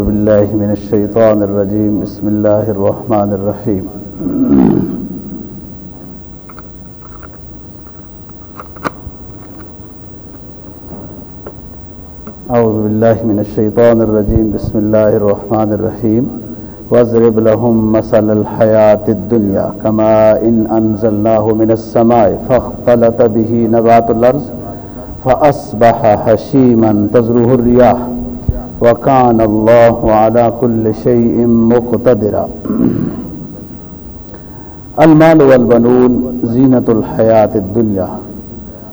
أعوذ بالله من الشيطان الرجيم. بسم الله الرحمن الرحيم. أعوذ بالله من الشيطان الرجيم. بسم الله الرحمن الرحيم. واضرب لهم مثل الحياة الدنيا كما إن أنزلناه من السماء فاختلط به نبات الأرض فأصبح هشيما تزره الرياح. وكان الله على كل شيء مقتدرا. المال والبنون زينة الحياة الدنيا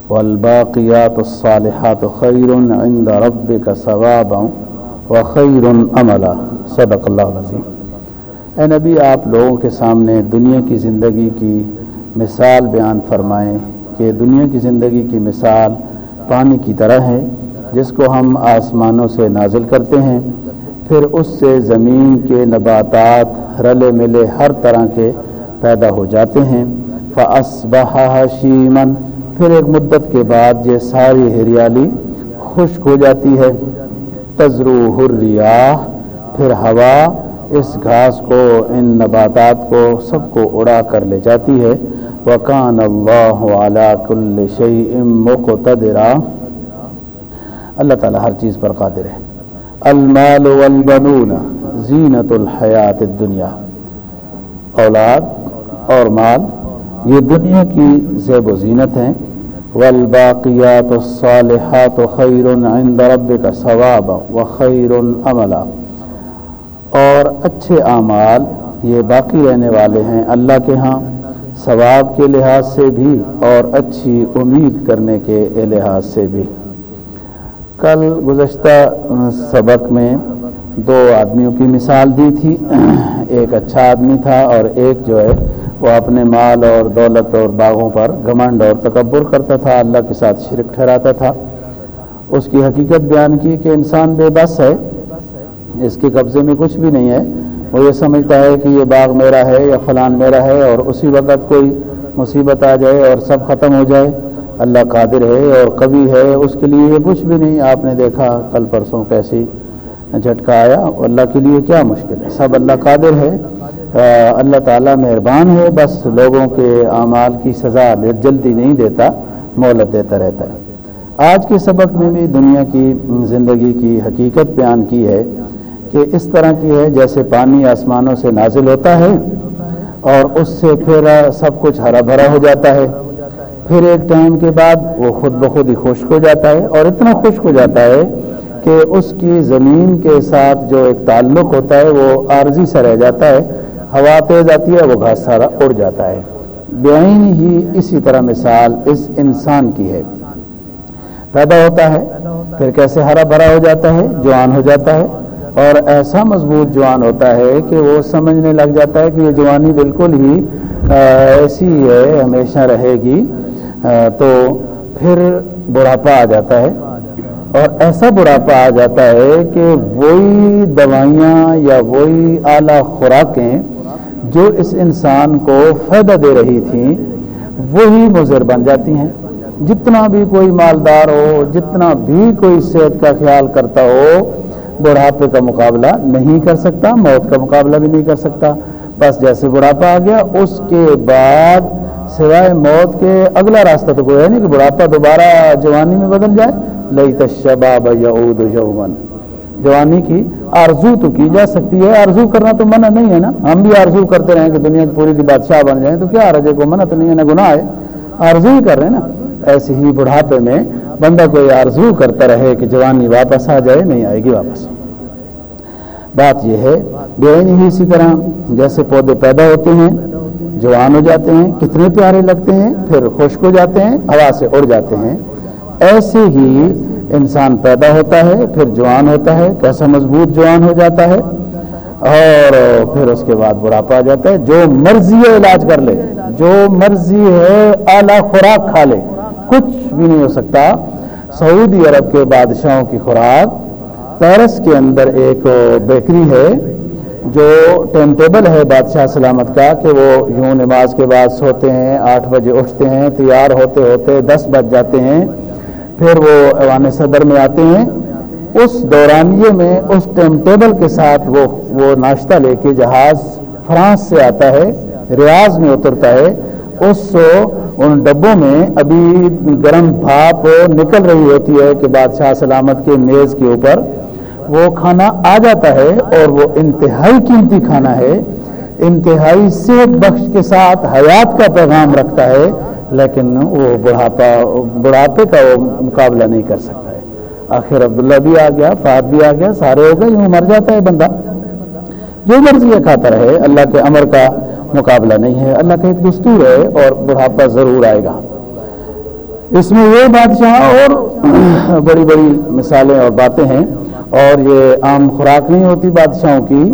والباقيات الصالحات خير عند ربك ثوابا وخير عملا. صدق اللہ العظیم. اے نبی، آپ لوگوں کے سامنے دنیا کی زندگی کی مثال بیان فرمائیں کہ دنیا کی زندگی کی مثال پانی کی طرح ہے جس کو ہم آسمانوں سے نازل کرتے ہیں، پھر اس سے زمین کے نباتات رلے ملے ہر طرح کے پیدا ہو جاتے ہیں۔ فَأَصْبَحَ شیمن پھر ایک مدت کے بعد یہ ساری ہریالی خشک ہو جاتی ہے۔ تزرو الریاح پھر ہوا اس گھاس کو، ان نباتات کو سب کو اڑا کر لے جاتی ہے۔ وکان اللہ علی کل شیء مقتدرا۔ اللہ تعالیٰ ہر چیز پر قادر ہے۔ المال والبنون زینت الحیات الدنیا۔ اولاد اور مال، یہ دنیا کی زیب و زینت ہیں۔ والباقیات الصالحات خیر عند ربک ثوابا وخیر عملا۔ اور اچھے اعمال یہ باقی رہنے والے ہیں اللہ کے ہاں ثواب کے لحاظ سے بھی اور اچھی امید کرنے کے لحاظ سے بھی۔ کل گزشتہ سبق میں دو آدمیوں کی مثال دی تھی۔ ایک اچھا آدمی تھا اور ایک جو ہے وہ اپنے مال اور دولت اور باغوں پر گھمنڈ اور تکبر کرتا تھا، اللہ کے ساتھ شرک ٹھہراتا تھا۔ اس کی حقیقت بیان کی کہ انسان بے بس ہے۔ اس کے قبضے میں کچھ بھی نہیں ہے۔ وہ یہ سمجھتا ہے کہ یہ باغ میرا ہے یا فلان میرا ہے اور اسی وقت کوئی مصیبت آ جائے اور سب ختم ہو جائے۔ اللہ قادر ہے اور کبھی ہے، اس کے لیے یہ کچھ بھی نہیں۔ آپ نے دیکھا کل پرسوں کیسی جھٹکا آیا۔ اللہ کے لیے کیا مشکل ہے؟ سب اللہ قادر ہے۔ اللہ تعالیٰ مہربان ہے۔ بس لوگوں کے اعمال کی سزا جلدی نہیں دیتا مولت دیتا رہتا ہے۔ آج کے سبق میں بھی دنیا کی زندگی کی حقیقت بیان کی ہے کہ اس طرح کی ہے جیسے پانی آسمانوں سے نازل ہوتا ہے اور اس سے پھر سب کچھ ہرا بھرا ہو جاتا ہے۔ پھر ایک ٹائم کے بعد وہ خود بخود ہی خشک ہو جاتا ہے اور اتنا خشک ہو جاتا ہے کہ اس کی زمین کے ساتھ جو ایک تعلق ہوتا ہے وہ عارضی سا رہ جاتا ہے، ہوا تیز آتی ہے، وہ گھاس سارا اڑ جاتا ہے۔ بین ہی اسی طرح مثال اس انسان کی ہے۔ پیدا ہوتا ہے، پھر کیسے ہرا بھرا ہو جاتا ہے؟ جوان ہو جاتا ہے۔ اور ایسا مضبوط جوان ہوتا ہے کہ وہ سمجھنے لگ جاتا ہے کہ یہ جوانی بالکل ہی ایسی ہے، ہمیشہ رہے گی۔ تو پھر بڑھاپا آ جاتا ہے۔ اور ایسا بڑھاپا آ جاتا ہے کہ وہی دوائیاں یا وہی اعلیٰ خوراکیں جو اس انسان کو فائدہ دے رہی تھیں، وہی مضر بن جاتی ہیں۔ جتنا بھی کوئی مالدار ہو، جتنا بھی کوئی صحت کا خیال کرتا ہو، بڑھاپے کا مقابلہ نہیں کر سکتا، موت کا مقابلہ بھی نہیں کر سکتا۔ بس جیسے بڑھاپا آ گیا، اس کے بعد سوائے موت کے اگلا راستہ تو کوئی ہے نہیں کہ بڑھاپا دوبارہ جوانی میں بدل جائے لئی تشباب یعود یومن جوانی کی آرزو تو کی جا سکتی ہے، آرزو کرنا تو منع نہیں ہے نا۔ ہم بھی آرزو کرتے رہیں کہ دنیا کی پوری کی بادشاہ بن جائیں تو کیا رجے کو منع تو نہیں ہے نا گناہ ہے۔ آرزو ہی کر رہے ہیں نا۔ ایسے ہی بڑھاپے میں بندہ کوئی آرزو کرتا رہے کہ جوانی واپس آ جائے، نہیں آئے گی واپس۔ بات یہ ہے، بے ہی اسی طرح جیسے پودے پیدا ہوتے ہیں جوان ہو جاتے ہیں، کتنے پیارے لگتے ہیں، پھر خشک ہو جاتے ہیں ہوا سے اڑ جاتے ہیں۔ ایسے ہی انسان پیدا ہوتا ہے، پھر جوان ہوتا ہے، کیسا مضبوط جوان ہو جاتا ہے۔ اور پھر اس کے بعد بڑھاپا آ جاتا ہے۔ جو مرضی ہے علاج کر لے، جو مرضی ہے اعلیٰ خوراک کھا لے، کچھ بھی نہیں ہو سکتا۔ سعودی عرب کے بادشاہوں کی خوراک، پیرس کے اندر ایک بیکری ہے۔ جو ٹائم ٹیبل ہے بادشاہ سلامت کا کہ وہ یوں نماز کے بعد سوتے ہیں، آٹھ بجے اٹھتے ہیں، تیار ہوتے ہوتے دس بج جاتے ہیں، پھر وہ ایوان صدر میں آتے ہیں۔ اس دورانیے میں اس ٹائم ٹیبل کے ساتھ وہ وہ ناشتہ لے کے جہاز فرانس سے آتا ہے، ریاض میں اترتا ہے۔ اس ان ڈبوں میں ابھی گرم بھاپ نکل رہی ہوتی ہے کہ بادشاہ سلامت کے میز کے اوپر۔ وہ کھانا آ جاتا ہے اور وہ انتہائی قیمتی کھانا ہے، انتہائی صحت بخش کے ساتھ حیات کا پیغام رکھتا ہے، لیکن وہ بڑھاپا، بڑھاپے کا وہ مقابلہ نہیں کر سکتا ہے۔ آخر عبداللہ بھی آ گیا فات بھی آ گیا، سارے ہو گئے، یوں مر جاتا ہے بندہ۔ جو مرضی یہ کھاتا رہے، اللہ کے امر کا مقابلہ نہیں ہے، اللہ کا ایک دستور ہے اور بڑھاپا ضرور آئے گا۔ اس میں یہ بادشاہ اور بڑی بڑی مثالیں اور باتیں ہیں۔ اور یہ عام خوراک نہیں ہوتی بادشاہوں کی۔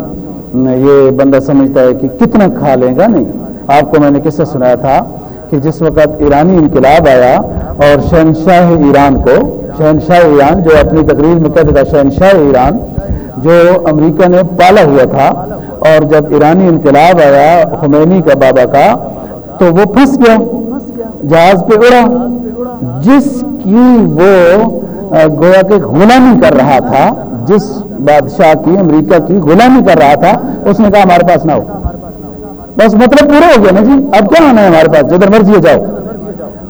یہ بندہ سمجھتا ہے کہ کتنا کھا لے گا نہیں۔ آپ کو میں نے کس سے سنایا تھا کہ جس وقت ایرانی انقلاب آیا اور شہنشاہ ایران کو، شہنشاہ ایران جو اپنی تقریر میں کہتے تھا شہنشاہ ایران جو امریکہ نے پالا ہوا تھا اور جب ایرانی انقلاب آیا خمینی کا بابا کا، تو وہ پھنس گیا، جہاز پہ اڑا۔ جس کی وہ گویا کہ غلامی کر رہا تھا، جس بادشاہ کی، امریکہ کی غلامی کر رہا تھا، اس نے کہا ہمارے پاس نہ ہو۔ بس مطلب پورا ہو گیا نا جی اب کیا آنا ہے ہمارے پاس؟ جدھر مرضی جاؤ۔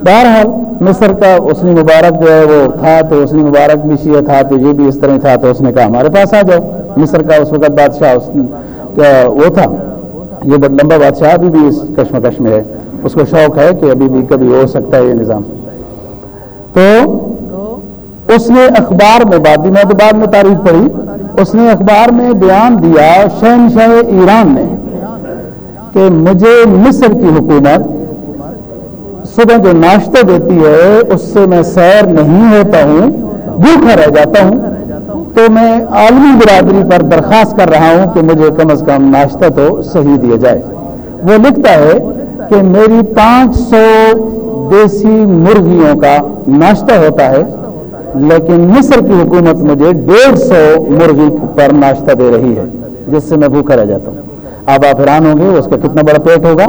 بہرحال، مصر کا اسنی مبارک جو ہے وہ تھا تو اسنی مبارک بھی شیعہ تھا تو یہ بھی اس طرح تھا تو اس نے کہا ہمارے پاس آ جاؤ۔ مصر کا اس وقت بادشاہ اس وہ تھا۔ یہ بڑا لمبا بادشاہ ابھی بھی اس کشمکش میں ہے۔ اس کو شوق ہے کہ ابھی بھی کبھی ہو سکتا ہے یہ نظام۔ تو اس نے اخبار میں بات دی میں تو بعد میں تاریخ پڑھی. اس نے اخبار میں بیان دیا شہنشاہ ایران نے کہ مجھے مصر کی حکومت صبح جو ناشتہ دیتی ہے، اس سے میں سیر نہیں ہوتا ہوں، بھوکھا رہ جاتا ہوں۔ تو میں عالمی برادری پر درخواست کر رہا ہوں کہ مجھے کم از کم ناشتہ تو صحیح دیا جائے۔ وہ لکھتا ہے کہ میری پانچ سو دیسی مرغیوں کا ناشتہ ہوتا ہے۔ لیکن مصر کی حکومت مجھے ڈیڑھ سو مرغی پر ناشتہ دے رہی ہے، جس سے میں بھوکا رہ جاتا ہوں۔ اب آپ حیران ہوں گے، اس کا کتنا بڑا پیٹ ہوگا؟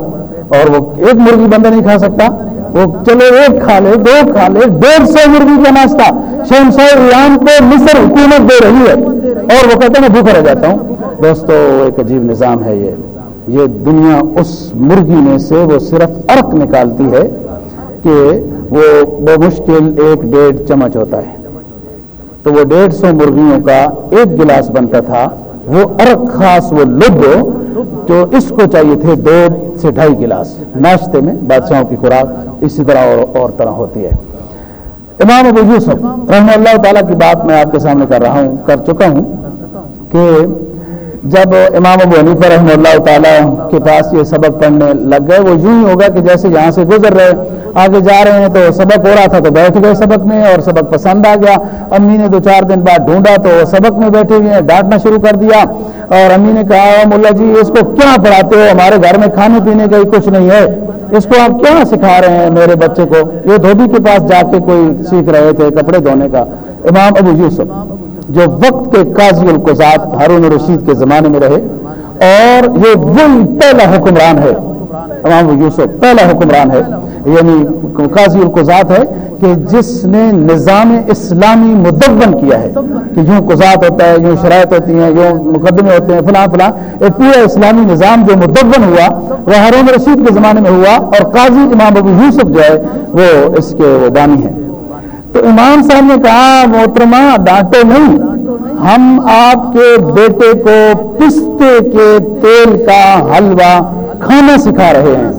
اور وہ ایک مرغی بندہ نہیں کھا سکتا۔ وہ چلو ایک کھا لے، دو کھا لے، ڈیڑھ سو مرغی کا ناشتہ۔ ریان کو مصر حکومت دے رہی ہے۔ اور وہ کہتے ہیں، میں بھوکا رہ جاتا ہوں۔ دوستو، ایک عجیب نظام ہے یہ۔ یہ دنیا اس مرغی میں سے وہ صرف ارق نکالتی ہے کہ وہ بمشکل ایک ڈیڑھ چمچ ہوتا ہے۔ تو وہ ڈیڑھ سو مرغیوں کا ایک گلاس بنتا تھا، وہ ارق خاص، وہ لب جو اس کو چاہیے تھے دو سے ڈھائی گلاس۔ ناشتے میں بادشاہوں کی خوراک اسی طرح اور اور طرح ہوتی ہے۔ امام ابو یوسف رحمہ اللہ تعالیٰ کی بات میں آپ کے سامنے کر رہا ہوں، کر چکا ہوں کہ جب امام ابو حنیفہ رحمہ اللہ تعالیٰ کے پاس یہ سبق پڑھنے لگ گئے، وہ یوں ہی ہوگا کہ جیسے یہاں سے گزر رہے آگے جا رہے ہیں تو سبق ہو رہا تھا تو بیٹھ گئے سبق میں اور سبق پسند آ گیا۔ امی نے دو چار دن بعد ڈھونڈا تو سبق میں بیٹھے ہوئے ہیں، ڈانٹنا شروع کر دیا۔ اور امی نے کہا ملا جی اس کو کیا پڑھاتے ہو؟ ہمارے گھر میں کھانے پینے کا ہی کچھ نہیں ہے۔ اس کو آپ کیا سکھا رہے ہیں میرے بچے کو؟ یہ دھوبی کے پاس جا کے کوئی سیکھ رہے تھے کپڑے دھونے کا۔ امام ابو یوسف، جو وقت کے قاضی القزات ہارون رشید کے زمانے میں رہے، اور یہ وہی پہلا حکمران ہے۔ امام ابو یوسف، پہلا حکمران ہے۔ یعنی قاضی القزات ہے کہ جس نے نظام اسلامی مدون کیا ہے، کہ یوں قزات ہوتا ہے، یوں شرائط ہوتی ہیں، یوں مقدمے ہوتے ہیں، فلاں فلاں ایک پورا اسلامی نظام جو مدون ہوا، وہ ہارون رشید کے زمانے میں ہوا اور قاضی امام ابو یوسف جو ہے، وہ اس کے وہ بانی ہیں۔ تو امام صاحب نے کہا، محترمہ، ڈانٹو نہیں۔ ہم آپ کے بیٹے کو پستے کے تیل کا حلوہ کھانا سکھا رہے ہیں۔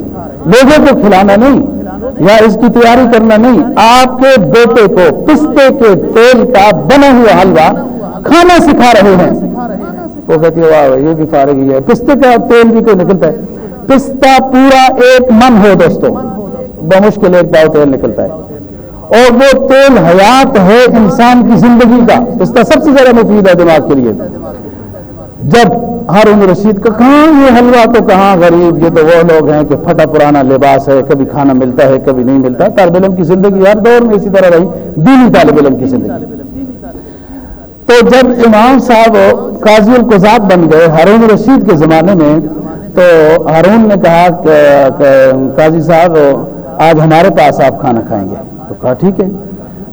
لوگوں کو کھلانا نہیں۔ یا اس کی تیاری کرنا نہیں، آپ کے بیٹے کو پستے کے تیل کا بنا ہوا حلوہ کھانا سکھا رہے ہیں۔ وہ کہتی ہے، واہ، یہ بھی فارغ ہے۔ پستے کا تیل بھی کوئی نکلتا ہے؟ پستہ پورا ایک من ہو دوستوں بمشکل ایک پاؤ تیل نکلتا ہے۔ اور وہ تیل حیات ہے انسان کی زندگی کا۔ اس کا سب سے زیادہ مفید ہے دماغ کے لیے۔ جب ہارون رشید کا کہاں یہ حلوہ تو کہاں غریب، یہ تو وہ لوگ ہیں کہ پھٹا پرانا لباس ہے، کبھی کھانا ملتا ہے، کبھی نہیں ملتا۔ طالب علم کی زندگی ہر دور میں اسی طرح رہی، دینی طالب علم کی زندگی۔ تو جب امام صاحب قاضی القزاب بن گئے ہارون رشید کے زمانے میں، تو ہارون نے کہا کہ قاضی صاحب، آج ہمارے پاس آپ کھانا کھائیں گے۔ تو کہا ٹھیک ہے۔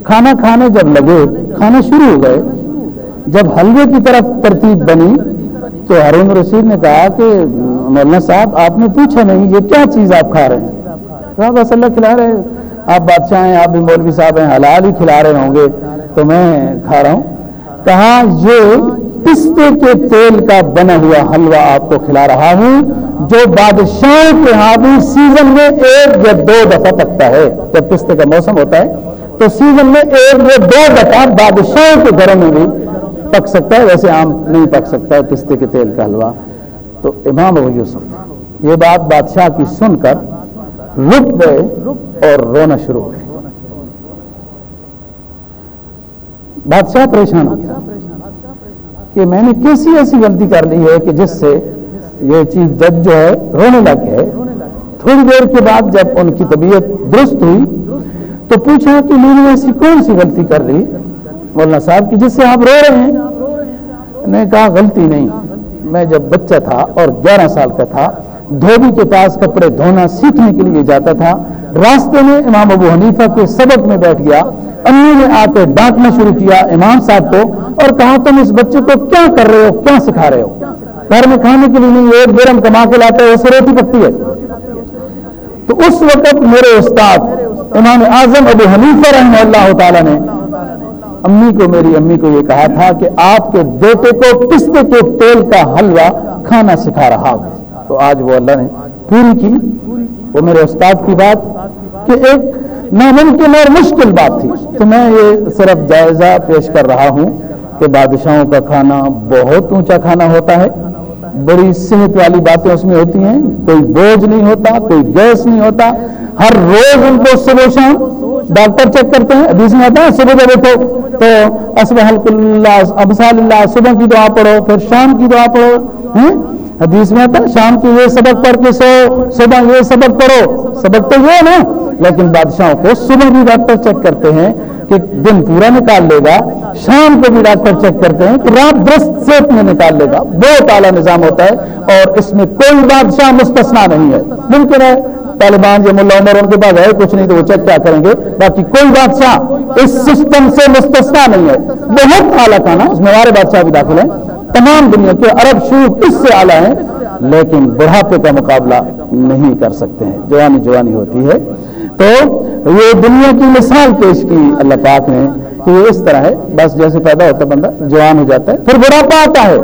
کھانا کھانے جب لگے کھانا شروع ہو گئے۔ جب حلوے کی طرف ترتیب بنی تو ہارون رشید نے کہا کہ مولانا صاحب، آپ نے پوچھا نہیں، یہ کیا چیز آپ کھا رہے ہیں؟ کہا، بس اللہ کھلا رہے ہیں۔ آپ بادشاہ ہیں، آپ بھی مولوی صاحب ہیں، حلال ہی کھلا رہے ہوں گے، تو میں کھا رہا ہوں۔ کہا، یہ پستے کے تیل کا بنا ہوا حلوہ آپ کو کھلا رہا ہوں، جو بادشاہ کے ہاں بھی سیزن میں ایک یا دو دفعہ پکتا ہے۔ جب پستے کا موسم ہوتا ہے، تو سیزن میں ایک یا دو دفعہ بادشاہ کے گھروں میں بھی پک سکتا ہے، ویسے عام نہیں پک سکتا ہے پستے کے تیل کا حلوہ۔ تو امام ابو یوسف، یہ بات بادشاہ کی سن کر رک گئے اور رونا شروع ہو گئے بادشاہ پریشان ہو گیا کہ میں نے کیسی ایسی غلطی کر لی ہے کہ جس سے یہ چیز جج جو ہے رونے لگ گئے۔ تھوڑی دیر کے بعد جب ان کی طبیعت درست ہوئی تو پوچھا کہ میں نے ایسی کون سی غلطی کر لی؟ مولانا صاحب کی، جس سے آپ رو رہے ہیں۔ نے کہا، غلطی نہیں۔ میں جب بچہ تھا اور گیارہ سال کا تھا، دھوبی کے پاس کپڑے دھونا سیکھنے کے لیے جاتا تھا۔ راستے میں امام ابو حنیفہ کے سبق میں بیٹھ گیا۔ امی نے آ کے ڈانٹنا شروع کیا امام صاحب کو اور کہا، تم اس بچے کو کیا کر رہے ہو؟ کیا سکھا رہے ہو؟ گھر میں کھانے کے لیے نہیں، ایک بیرم کما کے لاتے ہو اسے روٹی پکتی ہے۔ تو اس وقت میرے استاد امام اعظم ابو حنیفہ رحمہ اللہ تعالی نے امی کو میری امی کو یہ کہا تھا کہ آپ کے بیٹے کو پستے کے تیل کا حلوہ کھانا سکھا رہا ہوں۔ تو آج وہ اللہ نے پوری کی۔ وہ میرے استاد کی بات کہ ایک ناممکن اور مشکل بات تھی۔ تو میں یہ صرف جائزہ پیش کر رہا ہوں کہ بادشاہوں کا کھانا بہت اونچا کھانا ہوتا ہے۔ بڑی صحت والی باتیں اس میں ہوتی ہیں۔ کوئی بوجھ نہیں ہوتا، کوئی گیس نہیں ہوتا۔ ہر روز ان کو صبح شام ڈاکٹر چیک کرتے ہیں، حدیث میں آتا ہے، صبح جب اٹھو تو اللہ ابسال اللہ، صبح کی دعا پڑھو، پھر شام کی دعا پڑھو حدیث میں آتا ہے، شام کی یہ سبق پڑھ کے سو، صبح یہ سبق پڑھو۔ سبق تو یہ ہے نا، لیکن بادشاہوں کو صبح بھی ڈاکٹر چیک کرتے ہیں کہ دن پورا نکال لے گا، شام کو بھی ڈاکٹر چیک کرتے ہیں کہ رات درست صحت میں نکال لے گا۔ بہت اعلیٰ نظام ہوتا ہے اور اس میں کوئی بادشاہ مستثنا نہیں ہے۔ ممکن ہے طالبان یا ملا عمر ان کے پاس ہے، کچھ نہیں تو وہ چیک کیا کریں گے۔ باقی کوئی بادشاہ اس سسٹم سے مستثنا نہیں ہے۔ بہت اعلیٰ کھانا اس میں ہمارے بادشاہ بھی داخل ہیں۔ تمام دنیا کے عرب شروع اس سے اعلیٰ ہیں، لیکن بڑھاپے کا مقابلہ نہیں کر سکتے ہیں۔ جوانی جوانی ہوتی ہے۔ تو یہ دنیا کی مثال پیش کی اللہ پاک نے۔ کہ یہ اس طرح ہے، بس جیسے پیدا ہوتا بندہ جوان ہو جاتا ہے، پھر بڑھاپا آتا ہے۔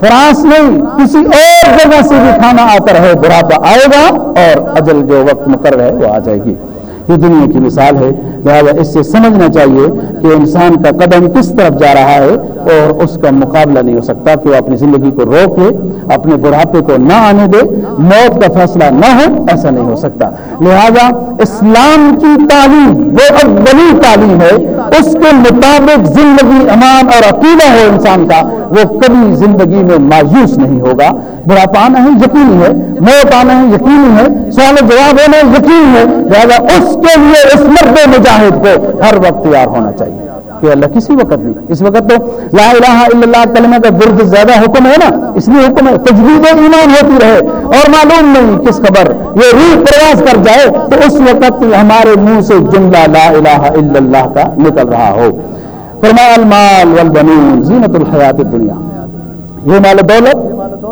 فرانس نہیں، کسی اور جگہ سے بھی کھانا آتا رہے، بڑھاپا آئے گا اور اجل جو وقت مقرر ہے وہ آ جائے گی۔ یہ دنیا کی مثال ہے۔ لہٰذا اس سے سمجھنا چاہیے کہ انسان کا قدم کس طرف جا رہا ہے اور اس کا مقابلہ نہیں ہو سکتا کہ وہ اپنی زندگی کو روک لے، اپنے بڑھاپے کو نہ آنے دے، موت کا فیصلہ نہ ہو، ایسا نہیں ہو سکتا۔ لہذا اسلام کی تعلیم، وہ اولی تعلیم ہے اس کے مطابق زندگی امان اور عقیدہ ہو انسان کا، وہ کبھی زندگی میں مایوس نہیں ہوگا۔ بڑھاپا آنا ہے، یقینی ہے۔ موت آنا ہے، یقینی ہے۔ سوال جواب ہونا یقینی ہے۔ لہٰذا اس کے لیے، اس مرد مجاہد کو ہر وقت تیار ہونا چاہیے۔ کہ اللہ کسی وقت بھی اس وقت تو لا الہ الا اللہ کلمہ کا درد زیادہ حکم ہے نا، اس لیے حکم ہے، تجوید ایمان ہوتی رہے۔ اور معلوم نہیں کس خبر یہ روح پرواز کر جائے تو اس وقت ہمارے منہ سے جملہ لا الہ الا اللہ کا نکل رہا ہو۔ فرمایا، المال والبنون، زینت الحیات الدنیا۔ یہ مال دولت،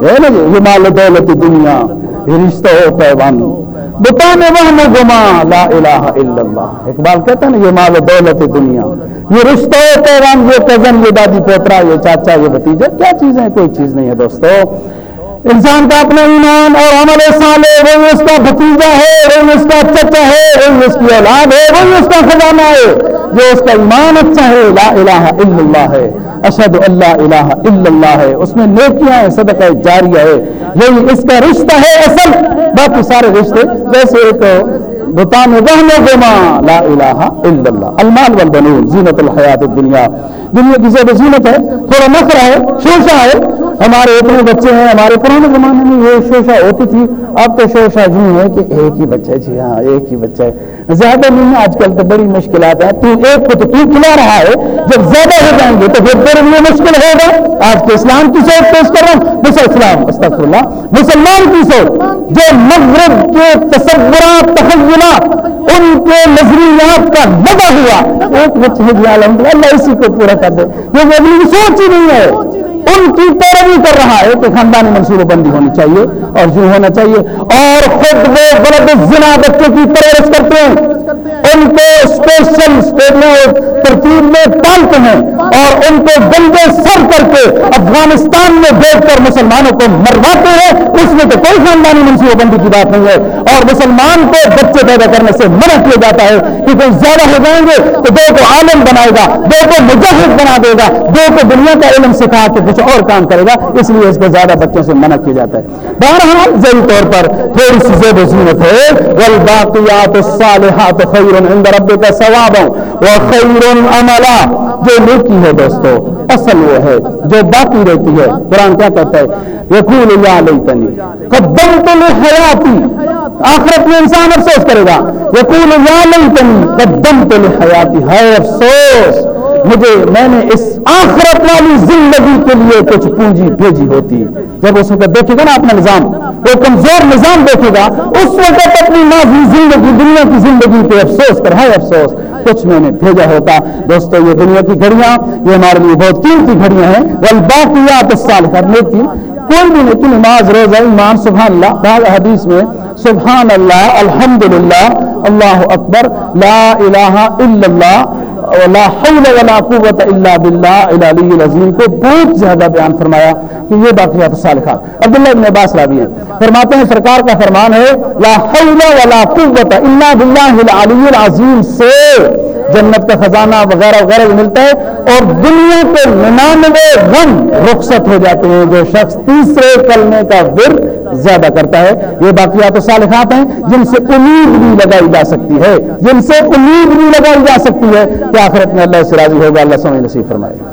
یہ مال دولت دنیا۔ یہ رشتہ ہو پیوان بتانے وہاں گما لا الہ الا اللہ. اقبال کہتا ہے نا، یہ مال دولت دنیا. یہ رشتہ پیغام، یہ کزن، یہ دادی، پوترا، یہ چاچا، یہ بھتیجا. کیا چیزیں کوئی چیز نہیں ہے دوستو. انسان کا اپنا ایمان اور عمل سال ہے اس کا بھتیجا ہے وہ اس کا چچا ہے وہ اس کی اولاد ہے وہ اس کا خزانہ ہے. جو اس کا ایمان اچھا ہے، لا الہ الا اللہ ہے. اشد اللہ الہ الا اللہ ہے۔ اس میں نیکیاں ہیں، صدقہ جاریہ ہے۔ یہی اس کا رشتہ ہے اصل۔ باقی سارے رشتے ویسے ایک بتان رہنے گما لا الہ الا اللہ۔ المال والبنون، زینت الحیات الدنیا۔ دنیا کی زیادہ زینت ہے، تھوڑا نخرا ہے شوشا ہے۔ ہمارے اتنے بچے ہیں، ہمارے پرانے زمانے میں یہ شوشا ہوتی تھی۔ اب تو شوشا یوں ہے کہ ایک ہی بچہ جی ہاں ایک ہی بچہ ہے۔ زیادہ نہیں ہے، آج کل تو بڑی مشکلات ہیں۔ تو ایک کو تو تو کھلا رہا ہے، جب زیادہ ہو جائیں گے تو پھر تیرے لیے مشکل ہوگا۔ آج کے اسلام کی سوچ پیش کر رہا ہوں۔ اسلام استغفر اللہ مسلمان کی سوچ، جو مغرب کے تصورات، تخیلات، ان کے نظریات کا نبا ہوا، ایک بچے الحمد اللہ اسی کو پورا کر دے۔ یہ اگلی سوچ ہی نہیں ہے۔ ان کی پیروی کر رہا ہے کہ خاندانی منصوبہ بندی ہونی چاہیے اور جو ہونا چاہیے اور خود وہ غلط زنا بچوں کی پرورش کرتے ہیں۔ ان کو اسپیشل ترتیب میں پالتے ہیں اور ان کو گندے سر کر کے افغانستان میں بھیج کر مسلمانوں کو مرواتے ہیں۔ اس میں تو کوئی خاندانی منصوبہ بندی کی بات نہیں ہے۔ اور مسلمان کو بچے پیدا کرنے سے منع کیا جاتا ہے کہ کوئی زیادہ ہو جائیں گے تو دو کو عالم بنائے گا، دو کو مجاہد بنا دے گا، دو کو دنیا کا علم سکھا کے کچھ اور کام کرے گا، اس لیے اس کو زیادہ بچوں سے منع کیا جاتا ہے۔ بہرحال، ذہنی طور پر تھوڑی سی زیب و زینت ہے۔ والباقیات الصالحات خیر عند ربک ثوابا وخیر عملا۔ جو نیکی ہے دوستو، اصل وہ ہے، جو باقی رہتی ہے۔ قرآن کیا کہتا ہے؟ یقول یا لیتنی، قدمت لحیاتی۔ آخرت میں انسان افسوس کرے گا۔ یقول یا لیتنی، قدمت لحیاتی ہے افسوس! مجھے میں نے اس آخرت والی زندگی کے لیے کچھ پونجی بھیجی ہوتی۔ جب اس وقت دیکھے گا نا اپنا نظام، وہ کمزور نظام دیکھے گا، اس وقت اپنی ماضی زندگی، دنیا کی زندگی پہ افسوس کر ہے افسوس، کچھ میں نے بھیجا ہوتا۔ دوستو، یہ دنیا کی گھڑیاں، یہ ہمارے لیے بہت قیمتی گھڑیاں ہیں۔ بل باقیات سال کرنے کی کوئی بھی لیکن نماز، روزہ، ایمان سبحان اللہ بعض حدیث میں سبحان اللہ الحمدللہ، اللہ اکبر، لا الہ الا اللہ ولا حول ولا قوت الا باللہ، العلی العظیم کو بہت زیادہ بیان فرمایا کہ یہ باقیات صالحات عبداللہ ابن عباس راوی ہیں۔ فرماتے ہیں، سرکار کا فرمان ہے، لا حول ولا قوت الا باللہ العلی العظیم سے جنت کا خزانہ وغیرہ وغیرہ ملتا ہے اور دنیا کے ننانوے غم رخصت ہو جاتے ہیں جو شخص تیسرے کلمے کا ور زیادہ کرتا ہے۔ یہ باقیات و صالحات ہیں جن سے امید بھی لگائی جا سکتی ہے۔ جن سے امید بھی لگائی جا سکتی ہے کہ آخرت میں اللہ سے راضی ہوگا، اللہ سمجھ نصیب فرمائے۔